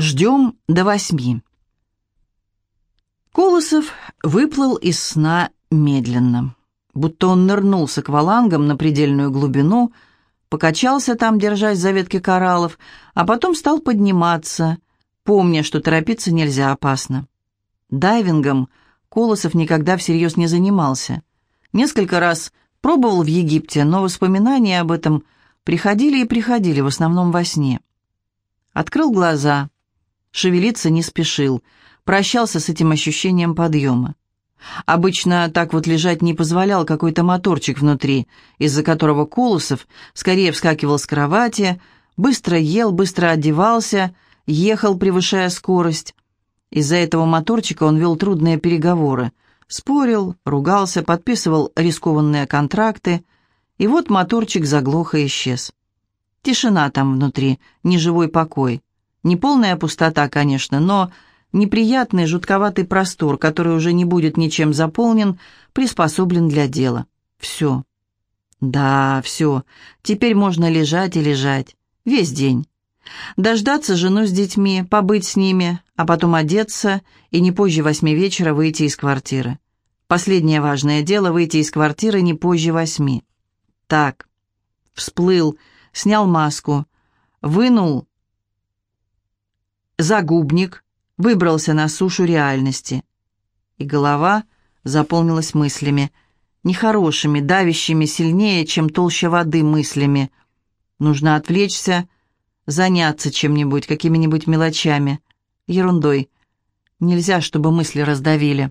Ждем до восьми. Колосов выплыл из сна медленно, будто он нырнул с аквалангом на предельную глубину, покачался там, держась за ветки кораллов, а потом стал подниматься, помня, что торопиться нельзя, опасно. Дайвингом Колосов никогда всерьез не занимался. Несколько раз пробовал в Египте, но воспоминания об этом приходили и приходили, в основном во сне. Открыл глаза — Шевелиться не спешил, прощался с этим ощущением подъема. Обычно так вот лежать не позволял какой-то моторчик внутри, из-за которого Колосов скорее вскакивал с кровати, быстро ел, быстро одевался, ехал, превышая скорость. Из-за этого моторчика он вел трудные переговоры, спорил, ругался, подписывал рискованные контракты, и вот моторчик заглох и исчез. Тишина там внутри, неживой покой. Не полная пустота, конечно, но неприятный жутковатый простор, который уже не будет ничем заполнен, приспособлен для дела. Все. Да, все. Теперь можно лежать и лежать. Весь день. Дождаться жену с детьми, побыть с ними, а потом одеться и не позже восьми вечера выйти из квартиры. Последнее важное дело — выйти из квартиры не позже восьми. Так. Всплыл, снял маску, вынул загубник выбрался на сушу реальности. И голова заполнилась мыслями, нехорошими, давящими сильнее, чем толща воды мыслями. Нужно отвлечься, заняться чем-нибудь, какими-нибудь мелочами, ерундой. Нельзя, чтобы мысли раздавили.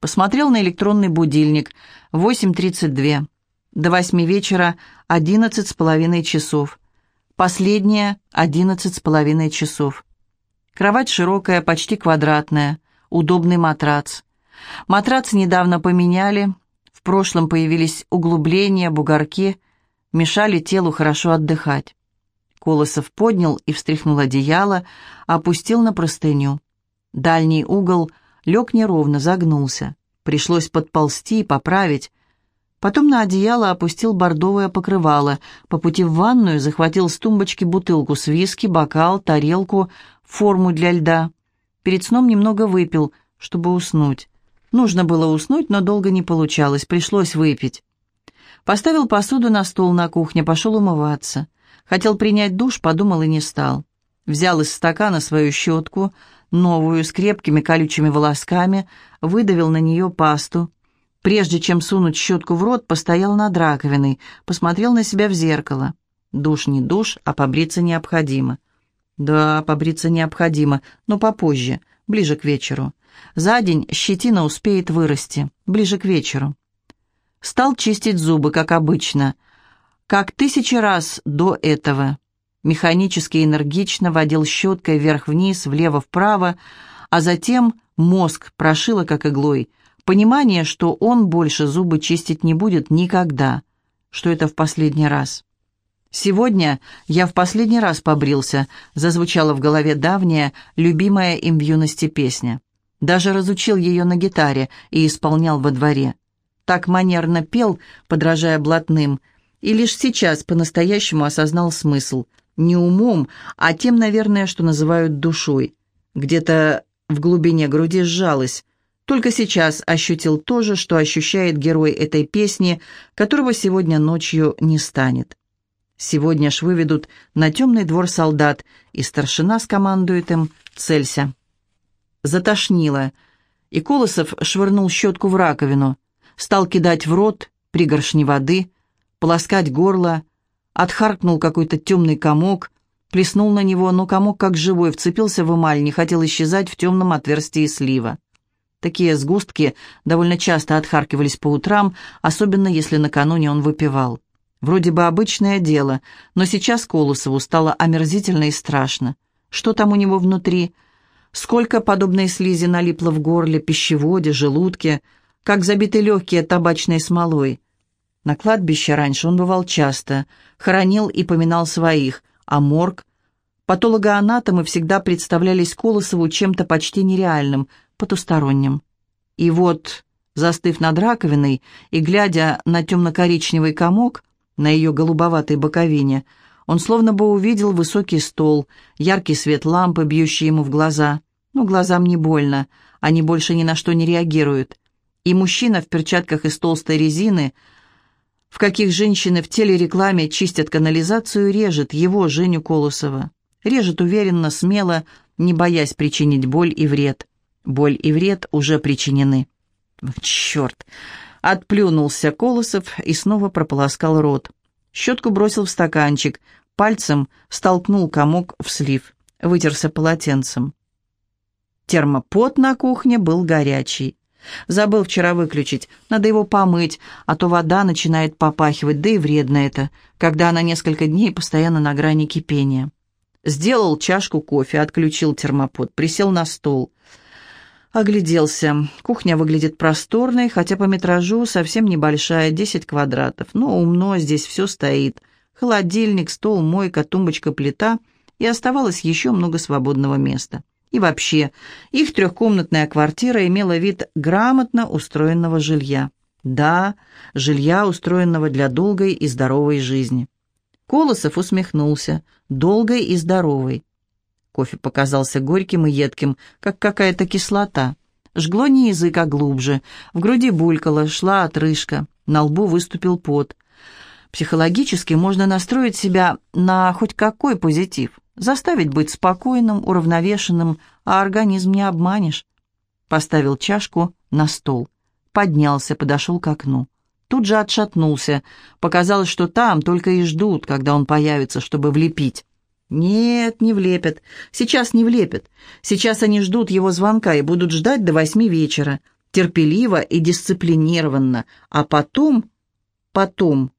Посмотрел на электронный будильник. 8.32. До восьми вечера одиннадцать с половиной часов. Последнее одиннадцать с половиной часов. Кровать широкая, почти квадратная, удобный матрац. Матрац недавно поменяли, в прошлом появились углубления, бугорки, мешали телу хорошо отдыхать. Колосов поднял и встряхнул одеяло, опустил на простыню. Дальний угол лег неровно, загнулся. Пришлось подползти и поправить. Потом на одеяло опустил бордовое покрывало. По пути в ванную захватил с тумбочки бутылку с виски, бокал, тарелку, форму для льда. Перед сном немного выпил, чтобы уснуть. Нужно было уснуть, но долго не получалось, пришлось выпить. Поставил посуду на стол на кухне, пошел умываться. Хотел принять душ, подумал и не стал. Взял из стакана свою щетку, новую, с крепкими колючими волосками, выдавил на нее пасту, Прежде чем сунуть щетку в рот, постоял над раковиной, посмотрел на себя в зеркало. Душ не душ, а побриться необходимо. Да, побриться необходимо, но попозже, ближе к вечеру. За день щетина успеет вырасти, ближе к вечеру. Стал чистить зубы, как обычно, как тысячи раз до этого. Механически энергично водил щеткой вверх-вниз, влево-вправо, а затем мозг прошило, как иглой – Понимание, что он больше зубы чистить не будет никогда, что это в последний раз. «Сегодня я в последний раз побрился», зазвучала в голове давняя, любимая им в юности песня. Даже разучил ее на гитаре и исполнял во дворе. Так манерно пел, подражая блатным, и лишь сейчас по-настоящему осознал смысл. Не умом, а тем, наверное, что называют душой. Где-то в глубине груди сжалось. Только сейчас ощутил то же, что ощущает герой этой песни, которого сегодня ночью не станет. Сегодня ж выведут на темный двор солдат, и старшина скомандует им «Целься». Затошнило, и Колосов швырнул щетку в раковину, стал кидать в рот пригоршни воды, полоскать горло, отхаркнул какой-то темный комок, плеснул на него, но комок как живой вцепился в эмаль, не хотел исчезать в темном отверстии слива. Такие сгустки довольно часто отхаркивались по утрам, особенно если накануне он выпивал. Вроде бы обычное дело, но сейчас Колосову стало омерзительно и страшно. Что там у него внутри? Сколько подобной слизи налипло в горле, пищеводе, желудке, как забиты легкие табачной смолой. На кладбище раньше он бывал часто, хоронил и поминал своих, а морг... Патологоанатомы всегда представлялись Колосову чем-то почти нереальным, потусторонним. И вот, застыв над раковиной и глядя на темно-коричневый комок на ее голубоватой боковине, Он словно бы увидел высокий стол, яркий свет лампы, бьющий ему в глаза. Но глазам не больно, они больше ни на что не реагируют. И мужчина в перчатках из толстой резины, в каких женщины в телерекламе чистят канализацию, режет его, Женю Колосова. Режет уверенно, смело, не боясь причинить боль и вред. Боль и вред уже причинены. Черт! Отплюнулся Колосов и снова прополоскал рот. Щетку бросил в стаканчик, пальцем столкнул комок в слив, вытерся полотенцем. Термопот на кухне был горячий. Забыл вчера выключить, надо его помыть, а то вода начинает попахивать, да и вредно это, когда она несколько дней постоянно на грани кипения. Сделал чашку кофе, отключил термопот, присел на стол. Огляделся. Кухня выглядит просторной, хотя по метражу совсем небольшая, 10 квадратов. Но умно здесь все стоит. Холодильник, стол, мойка, тумбочка, плита. И оставалось еще много свободного места. И вообще, их трехкомнатная квартира имела вид грамотно устроенного жилья. Да, жилья, устроенного для долгой и здоровой жизни. Колосов усмехнулся. Долгой и здоровой. Кофе показался горьким и едким, как какая-то кислота. Жгло не язык, а глубже. В груди булькало, шла отрыжка. На лбу выступил пот. Психологически можно настроить себя на хоть какой позитив. Заставить быть спокойным, уравновешенным, а организм не обманешь. Поставил чашку на стол. Поднялся, подошел к окну. Тут же отшатнулся. Показалось, что там только и ждут, когда он появится, чтобы влепить. Нет, не влепят. Сейчас не влепят. Сейчас они ждут его звонка и будут ждать до восьми вечера. Терпеливо и дисциплинированно. А потом... Потом...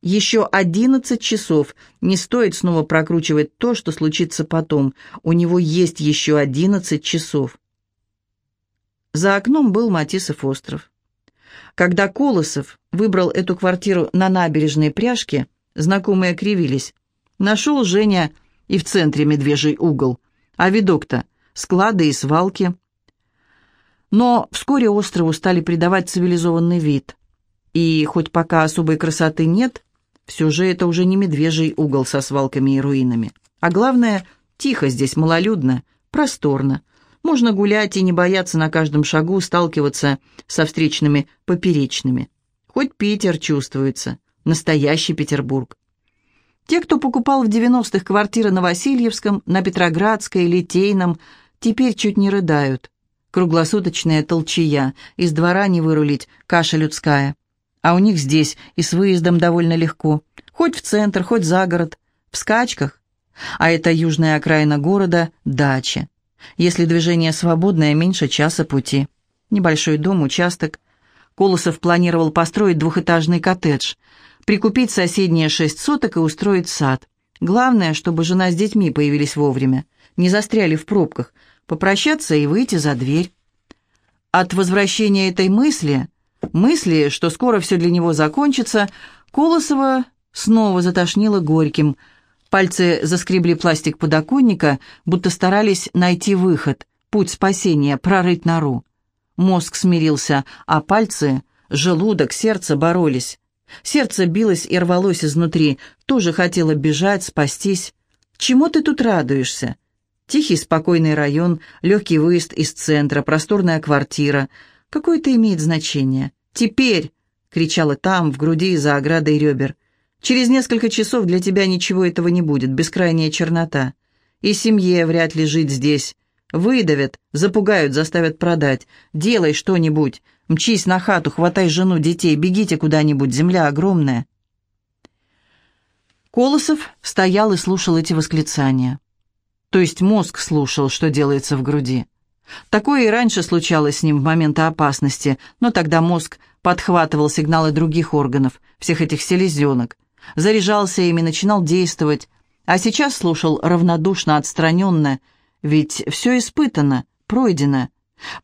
Еще одиннадцать часов. Не стоит снова прокручивать то, что случится потом. У него есть еще одиннадцать часов. За окном был Матисов остров. Когда Колосов выбрал эту квартиру на набережной пряжке, знакомые кривились. Нашел Женя и в центре медвежий угол. А видок-то склады и свалки. Но вскоре острову стали придавать цивилизованный вид. И хоть пока особой красоты нет, все же это уже не медвежий угол со свалками и руинами. А главное, тихо здесь, малолюдно, просторно. Можно гулять и не бояться на каждом шагу сталкиваться со встречными поперечными. Хоть Питер чувствуется, настоящий Петербург. Те, кто покупал в 90-х квартиры на Васильевском, на Петроградской, Литейном, теперь чуть не рыдают. Круглосуточная толчая, из двора не вырулить, каша людская. А у них здесь и с выездом довольно легко. Хоть в центр, хоть за город. В скачках. А это южная окраина города – дача. Если движение свободное, меньше часа пути. Небольшой дом, участок. Колосов планировал построить двухэтажный коттедж – прикупить соседние шесть соток и устроить сад. Главное, чтобы жена с детьми появились вовремя, не застряли в пробках, попрощаться и выйти за дверь. От возвращения этой мысли, мысли, что скоро все для него закончится, Колосова снова затошнило горьким. Пальцы заскребли пластик подоконника, будто старались найти выход, путь спасения, прорыть нору. Мозг смирился, а пальцы, желудок, сердце боролись. Сердце билось и рвалось изнутри, тоже хотело бежать, спастись. Чему ты тут радуешься? Тихий, спокойный район, легкий выезд из центра, просторная квартира. Какое это имеет значение? «Теперь!» — кричала там, в груди, за оградой ребер. «Через несколько часов для тебя ничего этого не будет, бескрайняя чернота. И семье вряд ли жить здесь. Выдавят, запугают, заставят продать. Делай что-нибудь. Мчись на хату, хватай жену, детей, бегите куда-нибудь, земля огромная». Колосов стоял и слушал эти восклицания. То есть мозг слушал, что делается в груди. Такое и раньше случалось с ним в моменты опасности, но тогда мозг подхватывал сигналы других органов, всех этих селезенок, заряжался ими, начинал действовать, а сейчас слушал равнодушно, отстраненно, ведь все испытано, пройдено,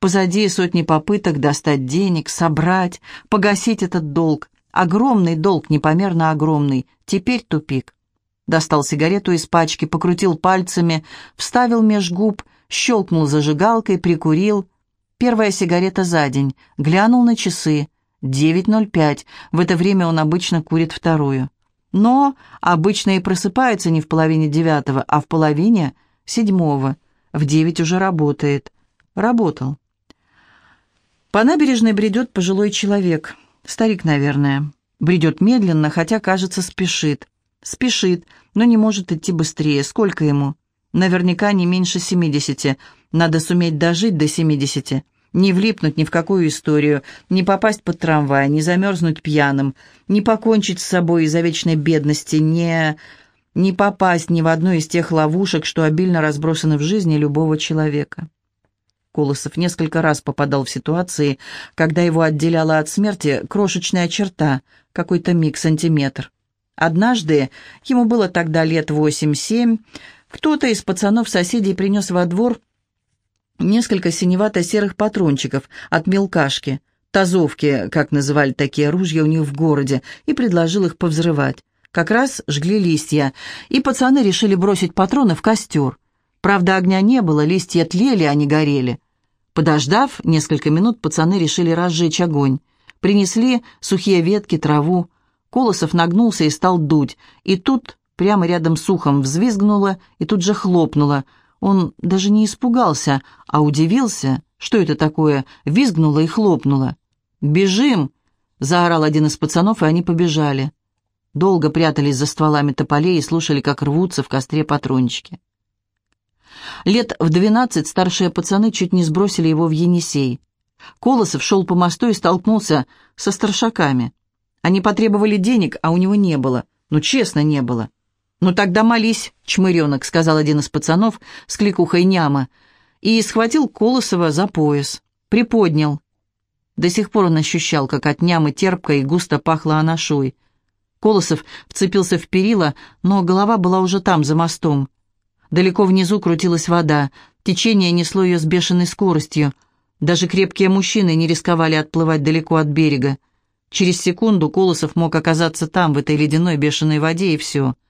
Позади сотни попыток достать денег, собрать, погасить этот долг. Огромный долг, непомерно огромный. Теперь тупик. Достал сигарету из пачки, покрутил пальцами, вставил меж губ, щелкнул зажигалкой, прикурил. Первая сигарета за день. Глянул на часы. 9.05. В это время он обычно курит вторую. Но обычно и просыпается не в половине девятого, а в половине седьмого. В девять уже работает. Работал. По набережной бредет пожилой человек. Старик, наверное. Бредет медленно, хотя, кажется, спешит. Спешит, но не может идти быстрее. Сколько ему? Наверняка не меньше семидесяти. Надо суметь дожить до семидесяти. Не влипнуть ни в какую историю, не попасть под трамвай, не замерзнуть пьяным, не покончить с собой из-за вечной бедности, не... не попасть ни в одну из тех ловушек, что обильно разбросаны в жизни любого человека. Колосов несколько раз попадал в ситуации, когда его отделяла от смерти крошечная черта, какой-то миг сантиметр. Однажды, ему было тогда лет восемь-семь, кто-то из пацанов-соседей принес во двор несколько синевато-серых патрончиков от мелкашки, тазовки, как называли такие ружья у них в городе, и предложил их повзрывать. Как раз жгли листья, и пацаны решили бросить патроны в костер. Правда, огня не было, листья тлели, а не горели. Подождав несколько минут, пацаны решили разжечь огонь. Принесли сухие ветки, траву. Колосов нагнулся и стал дуть, и тут прямо рядом с ухом взвизгнуло и тут же хлопнуло — он даже не испугался, а удивился, что это такое, визгнуло и хлопнуло. «Бежим!» — заорал один из пацанов, и они побежали. Долго прятались за стволами тополей и слушали, как рвутся в костре патрончики. Лет в двенадцать старшие пацаны чуть не сбросили его в Енисей. Колосов шел по мосту и столкнулся со старшаками. Они потребовали денег, а у него не было. Ну, честно, не было. «Ну тогда молись, чмыренок», — сказал один из пацанов с кликухой няма, и схватил Колосова за пояс, приподнял. До сих пор он ощущал, как от нямы терпко и густо пахло анашой. Колосов вцепился в перила, но голова была уже там, за мостом. Далеко внизу крутилась вода, течение несло ее с бешеной скоростью. Даже крепкие мужчины не рисковали отплывать далеко от берега. Через секунду Колосов мог оказаться там, в этой ледяной бешеной воде, и все —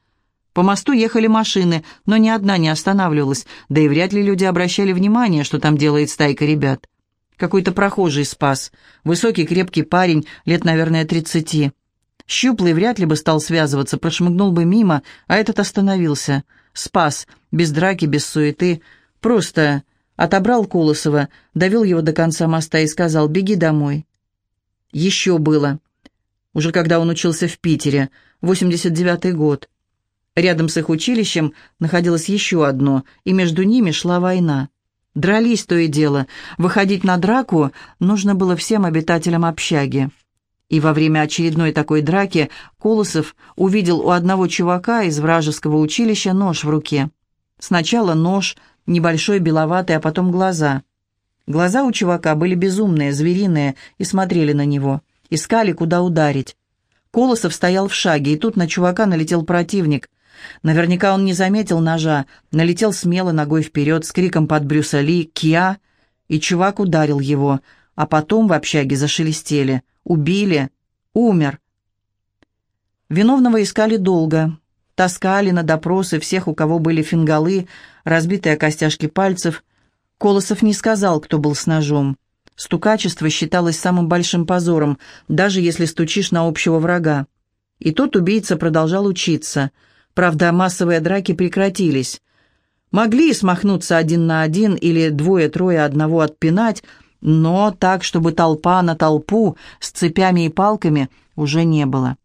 по мосту ехали машины, но ни одна не останавливалась, да и вряд ли люди обращали внимание, что там делает стайка ребят. Какой-то прохожий спас. Высокий крепкий парень, лет, наверное, тридцати. Щуплый вряд ли бы стал связываться, прошмыгнул бы мимо, а этот остановился. Спас, без драки, без суеты. Просто отобрал Колосова, довел его до конца моста и сказал «беги домой». Еще было. Уже когда он учился в Питере, 89-й год. Рядом с их училищем находилось еще одно, и между ними шла война. Дрались то и дело. Выходить на драку нужно было всем обитателям общаги. И во время очередной такой драки Колосов увидел у одного чувака из вражеского училища нож в руке. Сначала нож, небольшой беловатый, а потом глаза. Глаза у чувака были безумные, звериные, и смотрели на него. Искали, куда ударить. Колосов стоял в шаге, и тут на чувака налетел противник — Наверняка он не заметил ножа, налетел смело ногой вперед с криком под Брюса Ли «Киа!» и чувак ударил его, а потом в общаге зашелестели. Убили. Умер. Виновного искали долго. Таскали на допросы всех, у кого были фингалы, разбитые костяшки пальцев. Колосов не сказал, кто был с ножом. Стукачество считалось самым большим позором, даже если стучишь на общего врага. И тот убийца продолжал учиться — Правда, массовые драки прекратились. Могли смахнуться один на один или двое-трое одного отпинать, но так, чтобы толпа на толпу с цепями и палками уже не было.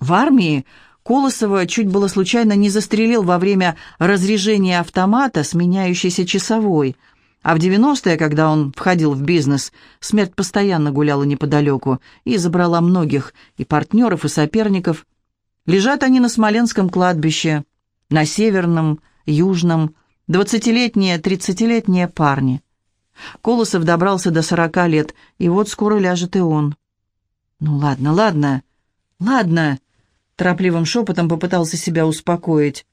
В армии Колосова чуть было случайно не застрелил во время разряжения автомата сменяющийся часовой, а в 90-е, когда он входил в бизнес, смерть постоянно гуляла неподалеку и забрала многих, и партнеров, и соперников. Лежат они на Смоленском кладбище, на Северном, Южном, двадцатилетние, тридцатилетние парни. Колосов добрался до сорока лет, и вот скоро ляжет и он. «Ну ладно, ладно, ладно», — торопливым шепотом попытался себя успокоить.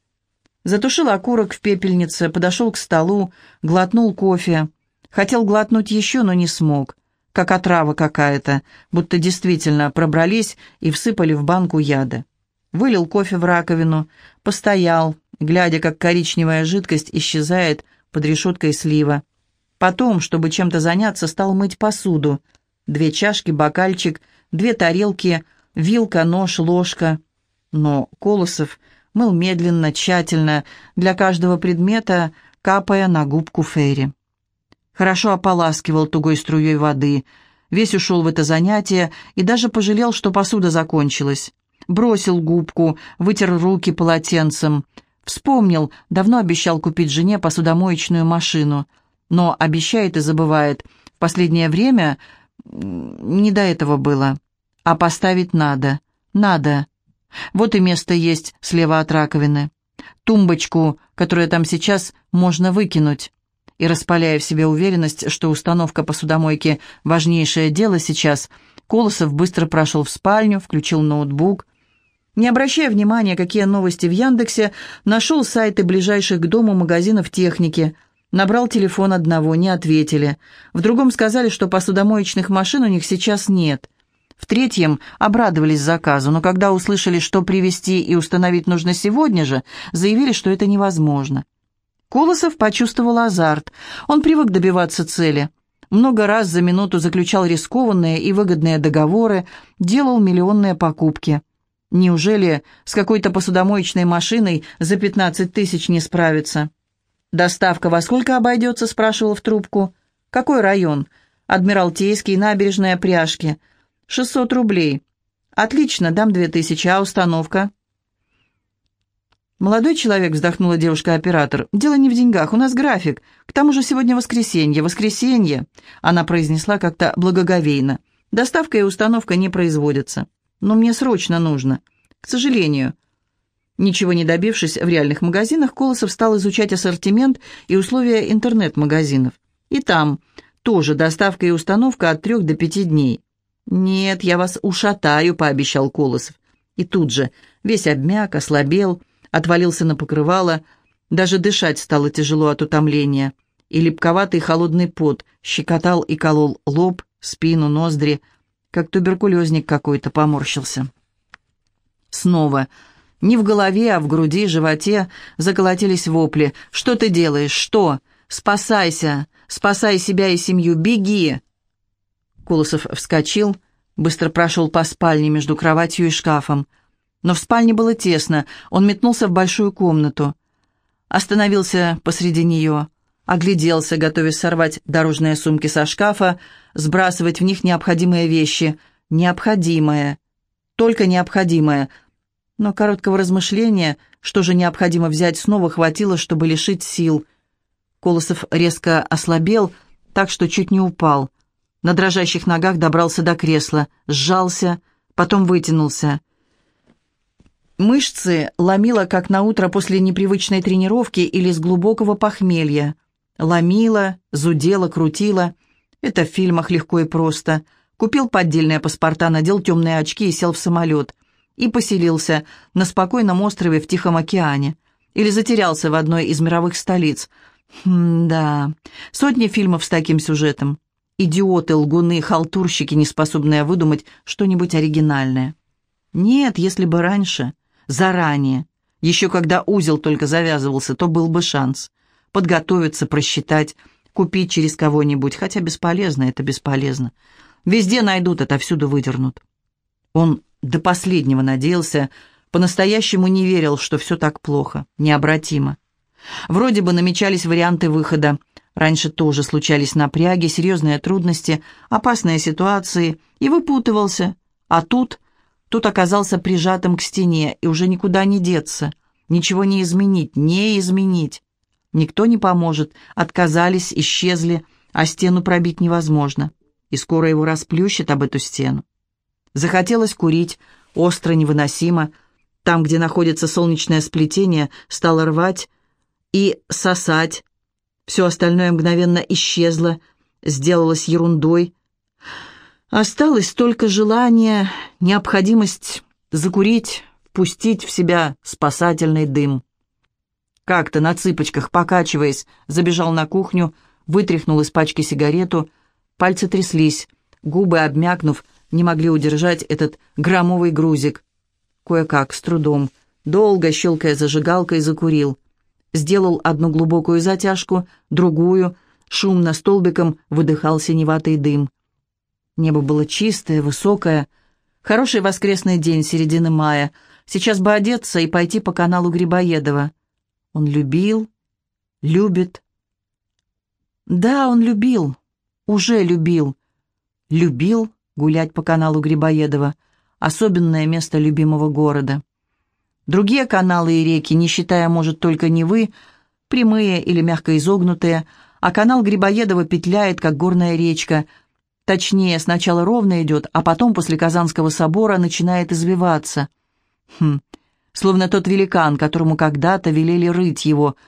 Затушил окурок в пепельнице, подошел к столу, глотнул кофе. Хотел глотнуть еще, но не смог. Как отрава какая-то, будто действительно пробрались и всыпали в банку яда вылил кофе в раковину, постоял, глядя, как коричневая жидкость исчезает под решеткой слива. Потом, чтобы чем-то заняться, стал мыть посуду. Две чашки, бокальчик, две тарелки, вилка, нож, ложка. Но Колосов мыл медленно, тщательно, для каждого предмета, капая на губку Фейри. Хорошо ополаскивал тугой струей воды, весь ушел в это занятие и даже пожалел, что посуда закончилась. Бросил губку, вытер руки полотенцем. Вспомнил, давно обещал купить жене посудомоечную машину. Но обещает и забывает. В последнее время не до этого было. А поставить надо. Надо. Вот и место есть слева от раковины. Тумбочку, которая там сейчас, можно выкинуть. И распаляя в себе уверенность, что установка посудомойки – важнейшее дело сейчас, Колосов быстро прошел в спальню, включил ноутбук. Не обращая внимания, какие новости в Яндексе, нашел сайты ближайших к дому магазинов техники. Набрал телефон одного, не ответили. В другом сказали, что посудомоечных машин у них сейчас нет – в третьем обрадовались заказу, но когда услышали, что привезти и установить нужно сегодня же, заявили, что это невозможно. Колосов почувствовал азарт. Он привык добиваться цели. Много раз за минуту заключал рискованные и выгодные договоры, делал миллионные покупки. Неужели с какой-то посудомоечной машиной за 15 тысяч не справиться? «Доставка во сколько обойдется?» – спрашивал в трубку. «Какой район?» «Адмиралтейский, набережная Пряжки». «Шестьсот рублей». «Отлично, дам две тысячи, а установка?» «Молодой человек», — вздохнула девушка-оператор, — «дело не в деньгах, у нас график. К тому же сегодня воскресенье, воскресенье», — она произнесла как-то благоговейно. «Доставка и установка не производятся. Но мне срочно нужно. К сожалению». Ничего не добившись в реальных магазинах, Колосов стал изучать ассортимент и условия интернет-магазинов. И там тоже доставка и установка от трех до пяти дней. «Нет, я вас ушатаю», — пообещал Колосов. И тут же весь обмяк, ослабел, отвалился на покрывало, даже дышать стало тяжело от утомления, и липковатый холодный пот щекотал и колол лоб, спину, ноздри, как туберкулезник какой-то поморщился. Снова. Не в голове, а в груди, животе заколотились вопли. «Что ты делаешь? Что? Спасайся! Спасай себя и семью! Беги!» Колосов вскочил, быстро прошел по спальне между кроватью и шкафом. Но в спальне было тесно, он метнулся в большую комнату. Остановился посреди нее, огляделся, готовясь сорвать дорожные сумки со шкафа, сбрасывать в них необходимые вещи. Необходимое. Только необходимое. Но короткого размышления, что же необходимо взять, снова хватило, чтобы лишить сил. Колосов резко ослабел, так что чуть не упал. На дрожащих ногах добрался до кресла, сжался, потом вытянулся. Мышцы ломило, как на утро после непривычной тренировки или с глубокого похмелья. Ломило, зудело, крутило. Это в фильмах легко и просто. Купил поддельные паспорта, надел темные очки и сел в самолет. И поселился на спокойном острове в Тихом океане. Или затерялся в одной из мировых столиц. Хм, да, сотни фильмов с таким сюжетом. Идиоты, лгуны, халтурщики, не способные выдумать что-нибудь оригинальное. Нет, если бы раньше, заранее, еще когда узел только завязывался, то был бы шанс. Подготовиться, просчитать, купить через кого-нибудь, хотя бесполезно, это бесполезно. Везде найдут, отовсюду выдернут. Он до последнего надеялся, по-настоящему не верил, что все так плохо, необратимо. Вроде бы намечались варианты выхода, Раньше тоже случались напряги, серьезные трудности, опасные ситуации, и выпутывался. А тут, тут оказался прижатым к стене, и уже никуда не деться. Ничего не изменить, не изменить. Никто не поможет, отказались, исчезли, а стену пробить невозможно. И скоро его расплющит об эту стену. Захотелось курить, остро, невыносимо. Там, где находится солнечное сплетение, стало рвать и сосать, все остальное мгновенно исчезло, сделалось ерундой. Осталось только желание, необходимость закурить, впустить в себя спасательный дым. Как-то на цыпочках, покачиваясь, забежал на кухню, вытряхнул из пачки сигарету, пальцы тряслись, губы, обмякнув, не могли удержать этот громовый грузик. Кое-как, с трудом, долго щелкая зажигалкой, закурил — сделал одну глубокую затяжку, другую, шумно столбиком выдыхал синеватый дым. Небо было чистое, высокое. Хороший воскресный день середины мая. Сейчас бы одеться и пойти по каналу Грибоедова. Он любил, любит. Да, он любил, уже любил. Любил гулять по каналу Грибоедова, особенное место любимого города. Другие каналы и реки, не считая, может, только Невы, прямые или мягко изогнутые, а канал Грибоедова петляет, как горная речка. Точнее, сначала ровно идет, а потом, после Казанского собора, начинает извиваться. Хм, словно тот великан, которому когда-то велели рыть его –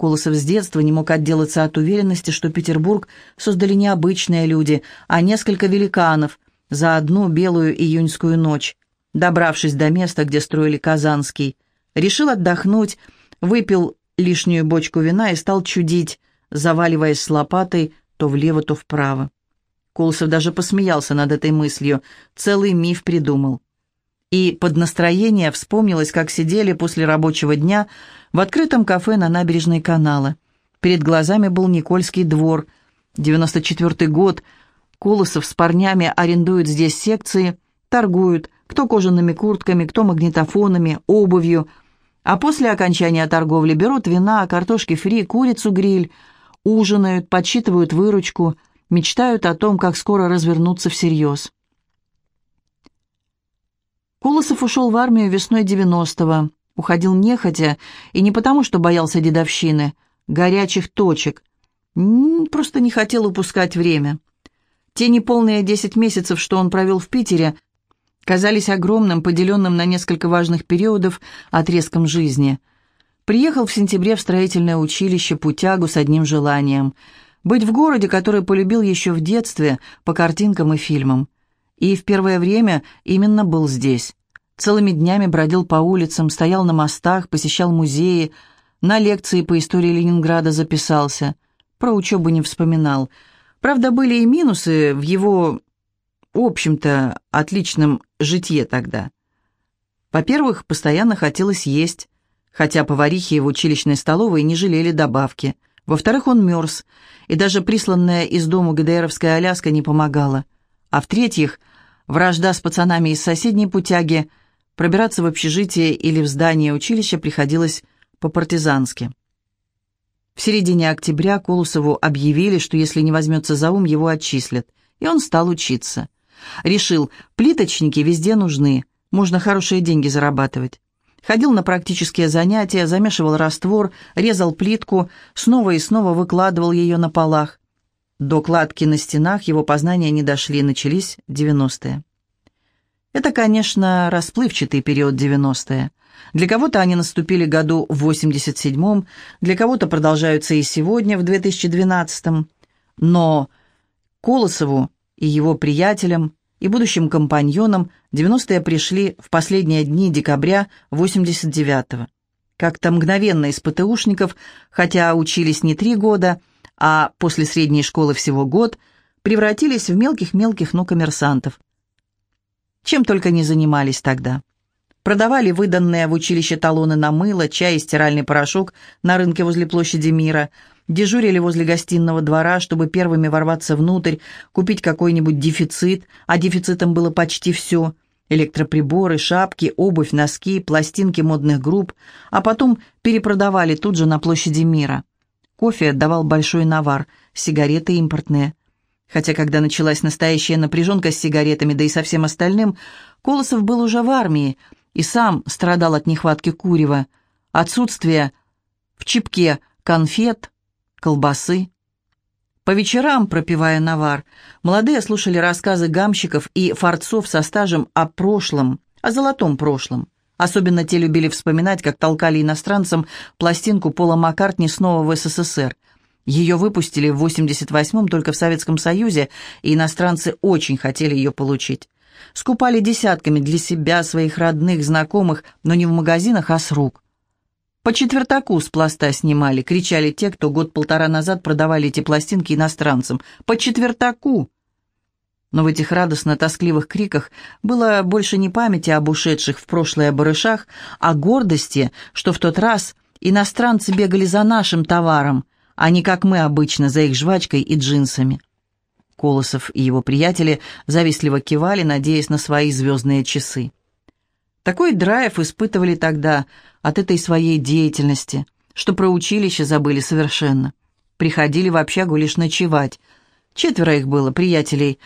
Колосов с детства не мог отделаться от уверенности, что Петербург создали не обычные люди, а несколько великанов за одну белую июньскую ночь. Добравшись до места, где строили Казанский, решил отдохнуть, выпил лишнюю бочку вина и стал чудить, заваливаясь с лопатой то влево, то вправо. Колосов даже посмеялся над этой мыслью, целый миф придумал. И под настроение вспомнилось, как сидели после рабочего дня в открытом кафе на набережной канала. Перед глазами был Никольский двор. 94 год. Колосов с парнями арендуют здесь секции, торгуют, кто кожаными куртками, кто магнитофонами, обувью. А после окончания торговли берут вина, картошки фри, курицу гриль, ужинают, подсчитывают выручку, мечтают о том, как скоро развернуться всерьез. Колосов ушел в армию весной 90-го. Уходил нехотя, и не потому, что боялся дедовщины, горячих точек. Просто не хотел упускать время. Те неполные десять месяцев, что он провел в Питере, казались огромным, поделенным на несколько важных периодов отрезком жизни. Приехал в сентябре в строительное училище Путягу с одним желанием — быть в городе, который полюбил еще в детстве по картинкам и фильмам. И в первое время именно был здесь. Целыми днями бродил по улицам, стоял на мостах, посещал музеи, на лекции по истории Ленинграда записался. Про учебу не вспоминал. Правда, были и минусы в его, в общем-то, отличном житье тогда. Во-первых, постоянно хотелось есть, хотя поварихи в училищной столовой не жалели добавки. Во-вторых, он мерз, и даже присланная из дома ГДРовская Аляска не помогала. А в-третьих, вражда с пацанами из соседней путяги – Пробираться в общежитие или в здание училища приходилось по-партизански. В середине октября Колусову объявили, что если не возьмется за ум, его отчислят, и он стал учиться. Решил, плиточники везде нужны, можно хорошие деньги зарабатывать. Ходил на практические занятия, замешивал раствор, резал плитку, снова и снова выкладывал ее на полах. До кладки на стенах его познания не дошли, начались девяностые. Это, конечно, расплывчатый период 90-е. Для кого-то они наступили году в 87-м, для кого-то продолжаются и сегодня, в 2012-м. Но Колосову и его приятелям и будущим компаньонам 90-е пришли в последние дни декабря 89-го. Как-то мгновенно из ПТУшников, хотя учились не три года, а после средней школы всего год, превратились в мелких-мелких, но коммерсантов – чем только не занимались тогда. Продавали выданные в училище талоны на мыло, чай и стиральный порошок на рынке возле площади Мира, дежурили возле гостиного двора, чтобы первыми ворваться внутрь, купить какой-нибудь дефицит, а дефицитом было почти все – электроприборы, шапки, обувь, носки, пластинки модных групп, а потом перепродавали тут же на площади Мира. Кофе отдавал большой навар, сигареты импортные. Хотя, когда началась настоящая напряженка с сигаретами, да и со всем остальным, Колосов был уже в армии и сам страдал от нехватки курева, отсутствия в чипке конфет, колбасы. По вечерам, пропивая навар, молодые слушали рассказы гамщиков и форцов со стажем о прошлом, о золотом прошлом. Особенно те любили вспоминать, как толкали иностранцам пластинку Пола Маккартни снова в СССР – ее выпустили в 88-м только в Советском Союзе, и иностранцы очень хотели ее получить. Скупали десятками для себя, своих родных, знакомых, но не в магазинах, а с рук. По четвертаку с пласта снимали, кричали те, кто год-полтора назад продавали эти пластинки иностранцам. По четвертаку! Но в этих радостно-тоскливых криках было больше не памяти об ушедших в прошлое барышах, а гордости, что в тот раз иностранцы бегали за нашим товаром, а не как мы обычно, за их жвачкой и джинсами. Колосов и его приятели завистливо кивали, надеясь на свои звездные часы. Такой драйв испытывали тогда от этой своей деятельности, что про училище забыли совершенно. Приходили в общагу лишь ночевать. Четверо их было, приятелей,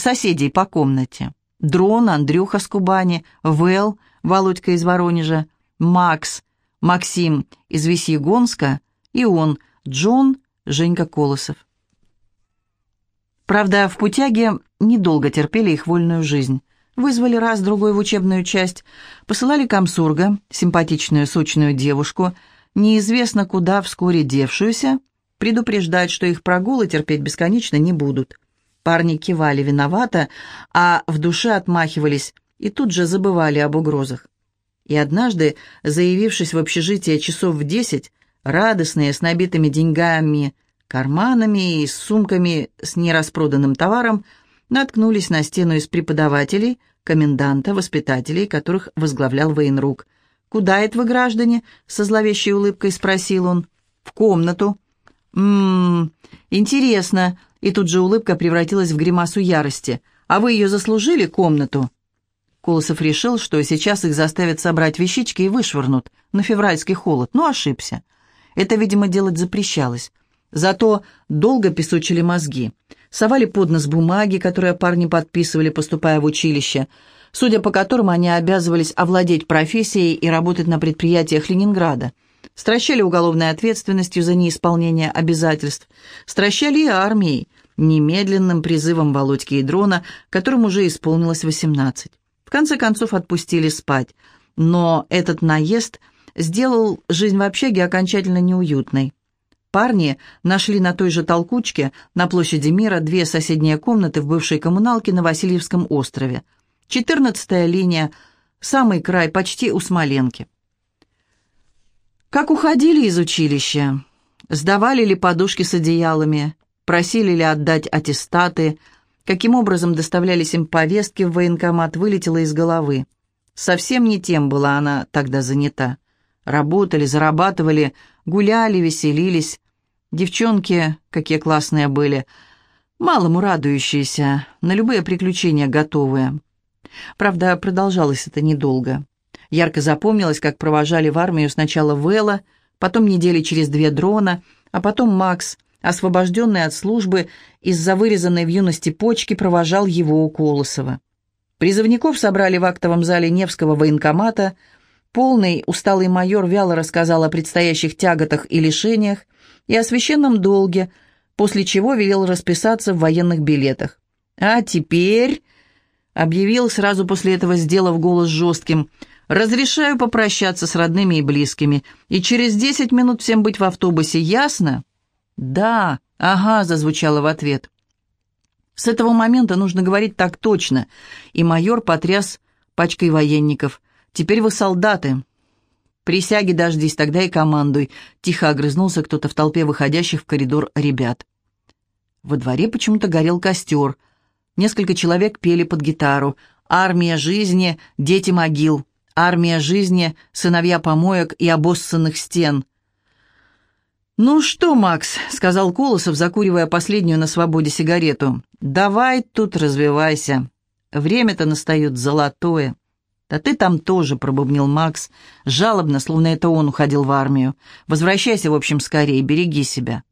соседей по комнате. Дрон, Андрюха с Кубани, Вэл, Володька из Воронежа, Макс, Максим из Весьегонска и он, Джон, Женька Колосов. Правда, в путяге недолго терпели их вольную жизнь. Вызвали раз-другой в учебную часть, посылали комсурга, симпатичную сочную девушку, неизвестно куда вскоре девшуюся, предупреждать, что их прогулы терпеть бесконечно не будут. Парни кивали виновато, а в душе отмахивались и тут же забывали об угрозах. И однажды, заявившись в общежитие часов в десять, радостные, с набитыми деньгами, карманами и сумками с нераспроданным товаром, наткнулись на стену из преподавателей, коменданта, воспитателей, которых возглавлял военрук. «Куда это вы, граждане?» — со зловещей улыбкой спросил он. «В комнату». «Ммм, интересно». И тут же улыбка превратилась в гримасу ярости. «А вы ее заслужили, комнату?» Колосов решил, что сейчас их заставят собрать вещички и вышвырнут на февральский холод, но ошибся. Это, видимо, делать запрещалось. Зато долго песочили мозги. Совали под нос бумаги, которые парни подписывали, поступая в училище, судя по которым они обязывались овладеть профессией и работать на предприятиях Ленинграда. Стращали уголовной ответственностью за неисполнение обязательств. Стращали и армией, немедленным призывом Володьки и Дрона, которым уже исполнилось 18. В конце концов отпустили спать. Но этот наезд сделал жизнь в общаге окончательно неуютной. Парни нашли на той же толкучке на площади Мира две соседние комнаты в бывшей коммуналке на Васильевском острове. Четырнадцатая линия, самый край, почти у Смоленки. Как уходили из училища? Сдавали ли подушки с одеялами? Просили ли отдать аттестаты? Каким образом доставлялись им повестки в военкомат, вылетело из головы. Совсем не тем была она тогда занята. Работали, зарабатывали, гуляли, веселились, Девчонки, какие классные были, малому радующиеся, на любые приключения готовые. Правда, продолжалось это недолго. Ярко запомнилось, как провожали в армию сначала Вэлла, потом недели через две дрона, а потом Макс, освобожденный от службы из-за вырезанной в юности почки, провожал его у Колосова. Призывников собрали в актовом зале Невского военкомата. Полный, усталый майор вяло рассказал о предстоящих тяготах и лишениях, и о священном долге, после чего велел расписаться в военных билетах. «А теперь...» — объявил сразу после этого, сделав голос жестким, «разрешаю попрощаться с родными и близкими, и через десять минут всем быть в автобусе, ясно?» «Да, ага», — зазвучало в ответ. С этого момента нужно говорить так точно, и майор потряс пачкой военников. «Теперь вы солдаты, «Присяги дождись, тогда и командуй», — тихо огрызнулся кто-то в толпе выходящих в коридор ребят. Во дворе почему-то горел костер. Несколько человек пели под гитару. «Армия жизни, дети могил», «Армия жизни, сыновья помоек и обоссанных стен». «Ну что, Макс», — сказал Колосов, закуривая последнюю на свободе сигарету, — «давай тут развивайся. Время-то настает золотое». «Да ты там тоже», — пробубнил Макс, жалобно, словно это он уходил в армию. «Возвращайся, в общем, скорее, береги себя».